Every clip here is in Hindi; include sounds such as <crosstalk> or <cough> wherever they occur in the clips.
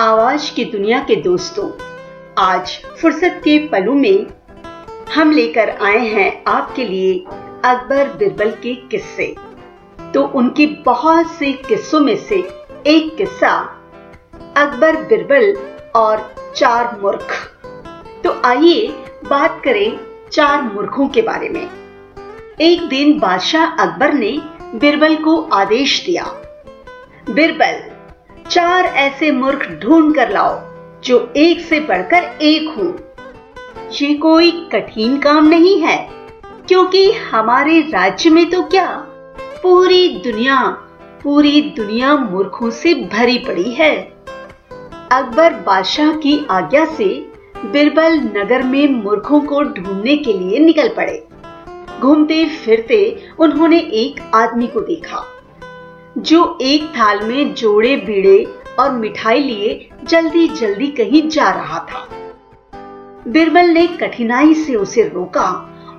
आवाज़ की दुनिया के दोस्तों, आज फुर्सत के पलों में हम लेकर आए हैं आपके लिए अकबर बिरबल के किस्से। तो उनके बहुत से किस्सों में से एक किस्सा अकबर बिरबल और चार मूर्ख। तो आइए बात करें चार मूर्खों के बारे में। एक दिन बादशाह अकबर ने बिरबल को आदेश दिया, बिरबल चार ऐसे मूर्ख ढूंढ कर लाओ, जो एक से बढ़कर एक हो। ये कोई कठिन काम नहीं है, क्योंकि हमारे राज्य में तो क्या, पूरी दुनिया पूरी दुनिया मूर्खों से भरी पड़ी है। अकबर बादशाह की आज्ञा से बिरबल नगर में मूर्खों को ढूँढने के लिए निकल पड़े। घूमते फिरते उन्होंने एक आदमी को देखा। जो एक थाल में जोड़े, बीड़े और मिठाई लिए जल्दी जल्दी कहीं जा रहा था। बिरबल ने कठिनाई से उसे रोका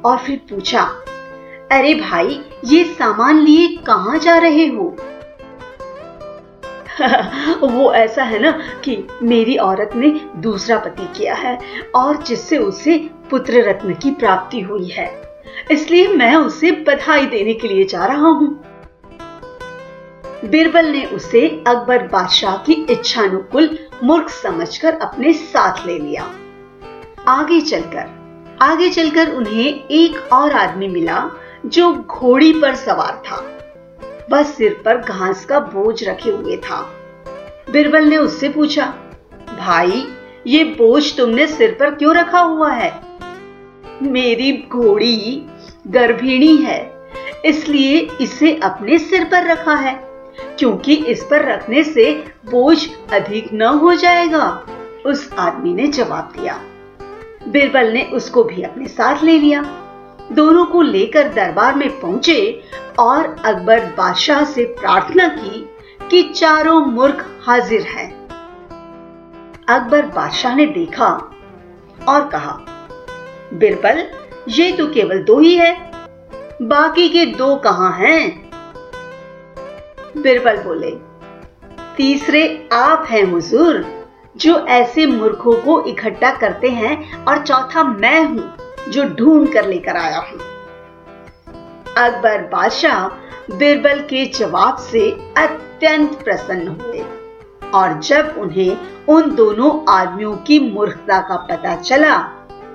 और फिर पूछा, अरे भाई, ये सामान लिए कहाँ जा रहे हो? <laughs> वो ऐसा है ना कि मेरी औरत ने दूसरा पति किया है और जिससे उसे पुत्र रत्न की प्राप्ति हुई है। इसलिए मैं उसे बधाई देने के लिए जा रहा हूँ। बिरबल ने उसे अकबर बादशाह की इच्छानुकूल मूर्ख समझकर अपने साथ ले लिया। आगे चलकर आगे चलकर उन्हें एक और आदमी मिला जो घोड़ी पर सवार था। वह सिर पर घास का बोझ रखे हुए था। बिरबल ने उससे पूछा, भाई, ये बोझ तुमने सिर पर क्यों रखा हुआ है? मेरी घोड़ी गर्भिणी है, इसलिए इसे अपने सिर पर रखा है। क्योंकि इस पर रखने से बोझ अधिक न हो जाएगा। उस आदमी ने जवाब दिया। बिरबल ने उसको भी अपने साथ ले लिया। दोनों को लेकर दरबार में पहुँचे और अकबर बादशाह से प्रार्थना की कि चारों मूर्ख हाजिर हैं। अकबर बादशाह ने देखा और कहा, बिरबल, ये तो केवल दो ही है। बाकी के दो कहाँ हैं? बिरबल बोले, तीसरे आप हैं हुजूर, जो ऐसे मूर्खों को इकट्ठा करते हैं और चौथा मैं हूँ, जो ढूंढ कर लेकर आया हूँ। अकबर बादशाह बिरबल के जवाब से अत्यंत प्रसन्न हुए और जब उन्हें उन दोनों आदमियों की मूर्खता का पता चला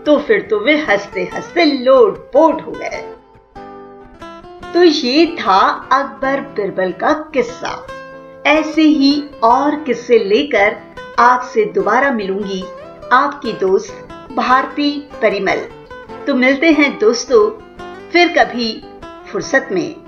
तो फिर तो वे हँसते हँसते लोट पोट हो गए। तो ये था अकबर बिरबल का किस्सा। ऐसे ही और किस्से लेकर आपसे दोबारा मिलूँगी आपकी दोस्त भारती परिमल। तो मिलते हैं दोस्तों, फिर कभी फुर्सत में।